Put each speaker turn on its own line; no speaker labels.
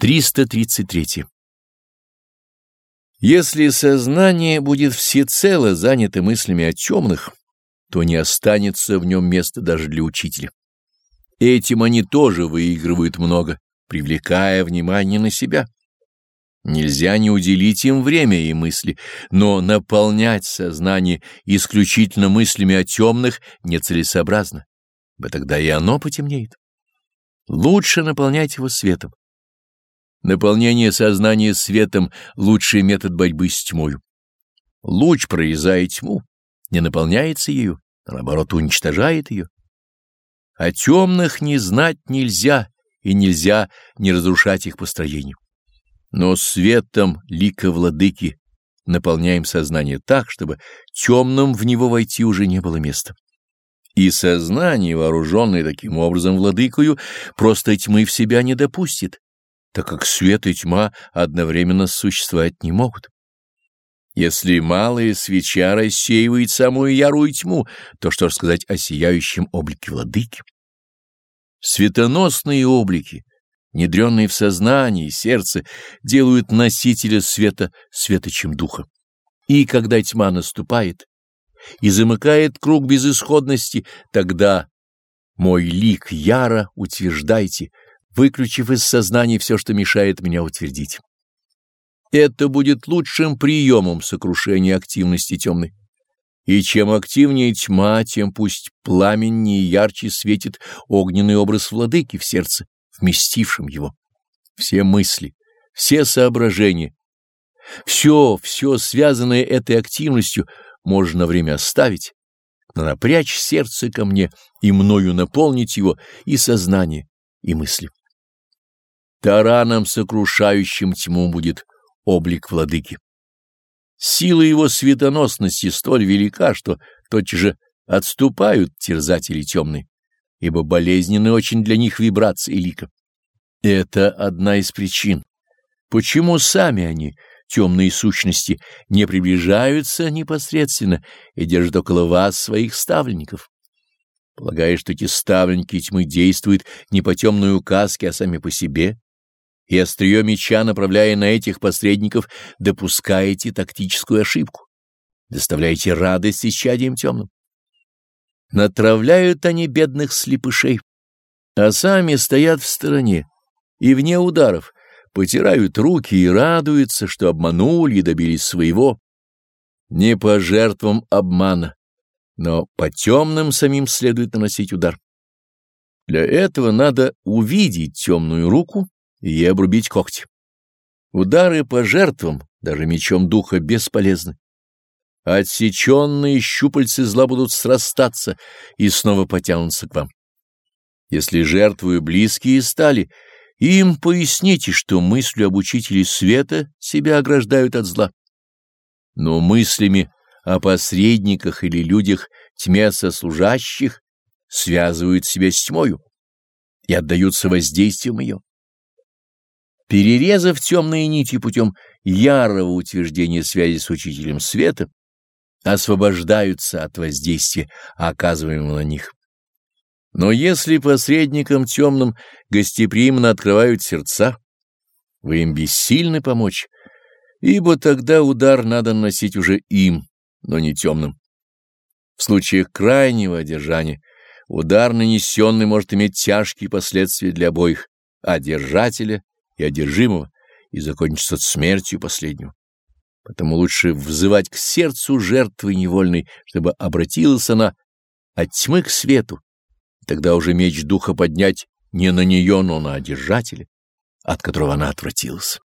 333. Если сознание будет всецело занято мыслями о темных, то не останется в нем места даже для учителя. Этим они тоже выигрывают много, привлекая внимание на себя. Нельзя не уделить им время и мысли, но наполнять сознание исключительно мыслями о темных нецелесообразно, ибо тогда и оно потемнеет. Лучше наполнять его светом. Наполнение сознания светом — лучший метод борьбы с тьмою. Луч, прорезая тьму, не наполняется ею, а наоборот уничтожает ее. О темных не знать нельзя, и нельзя не разрушать их построение. Но светом лика владыки наполняем сознание так, чтобы темным в него войти уже не было места. И сознание, вооруженное таким образом владыкою, просто тьмы в себя не допустит, так как свет и тьма одновременно существовать не могут. Если малая свеча рассеивает самую ярую тьму, то что рассказать о сияющем облике владыки? Светоносные облики, внедренные в сознание и сердце, делают носителя света светочем духа. И когда тьма наступает и замыкает круг безысходности, тогда мой лик яро утверждайте — выключив из сознания все, что мешает меня утвердить. Это будет лучшим приемом сокрушения активности темной. И чем активнее тьма, тем пусть пламеннее и ярче светит огненный образ владыки в сердце, вместившем его. Все мысли, все соображения, все, все связанное этой активностью можно время оставить, но напрячь сердце ко мне и мною наполнить его и сознание, и мысли. Тараном, сокрушающим тьму, будет облик владыки. Сила его светоносности столь велика, что тотчас же отступают терзатели темные, ибо болезненны очень для них вибрации лика. Это одна из причин, почему сами они, темные сущности, не приближаются непосредственно и держат около вас своих ставленников. Полагая, что эти ставленники тьмы действуют не по темной указке, а сами по себе, и острие меча, направляя на этих посредников, допускаете тактическую ошибку, доставляете радость исчадием темным. Натравляют они бедных слепышей, а сами стоят в стороне и вне ударов, потирают руки и радуются, что обманули и добились своего. Не по жертвам обмана, но по темным самим следует наносить удар. Для этого надо увидеть темную руку и обрубить когти. Удары по жертвам, даже мечом духа, бесполезны. Отсеченные щупальцы зла будут срастаться и снова потянутся к вам. Если жертвую близкие стали, им поясните, что мыслью об учителе света себя ограждают от зла. Но мыслями о посредниках или людях тьме сослужащих связывают себя с тьмою и отдаются воздействием ее. Перерезав темные нити путем ярого утверждения связи с учителем света, освобождаются от воздействия, оказываемого на них. Но если посредникам темным гостеприимно открывают сердца, вы им бессильны помочь, ибо тогда удар надо наносить уже им, но не темным. В случаях крайнего одержания удар, нанесенный, может иметь тяжкие последствия для обоих, а держателя и одержимого, и закончится смертью последнего. Потому лучше взывать к сердцу жертвы невольной, чтобы обратилась она от тьмы к свету, тогда уже меч духа поднять не на нее, но на одержателя, от которого она отвратилась.